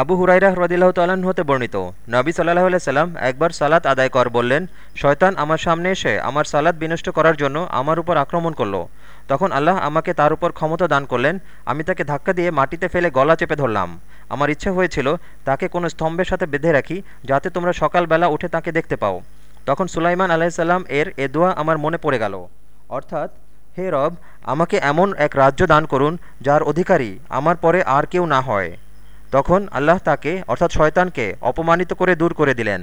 আবু হুরাইরা হ্রদিল্লাহ তাল্লাহ্ন হতে বর্ণিত, নবী সাল্লাহ সাল্লাম একবার সালাত আদায় কর বললেন, শয়তান আমার সামনে এসে আমার সালাত বিনষ্ট করার জন্য আমার উপর আক্রমণ করল। তখন আল্লাহ আমাকে তার উপর ক্ষমতা দান করলেন, আমি তাকে ধাক্কা দিয়ে মাটিতে ফেলে গলা চেপে ধরলাম। আমার ইচ্ছে হয়েছিল তাকে কোনো স্তম্ভের সাথে বেঁধে রাখি, যাতে তোমরা সকালবেলা উঠে তাকে দেখতে পাও। তখন সুলাইমান আলাইসাল্লাম এর এ দোয়া আমার মনে পড়ে গেল। অর্থাৎ, হে রব, আমাকে এমন এক রাজ্য দান করুন, যার অধিকারী আমার পরে আর কেউ না হয়। তখন আল্লাহ তাকে অর্থাৎ শয়তানকে অপমানিত করে দূর করে দিলেন।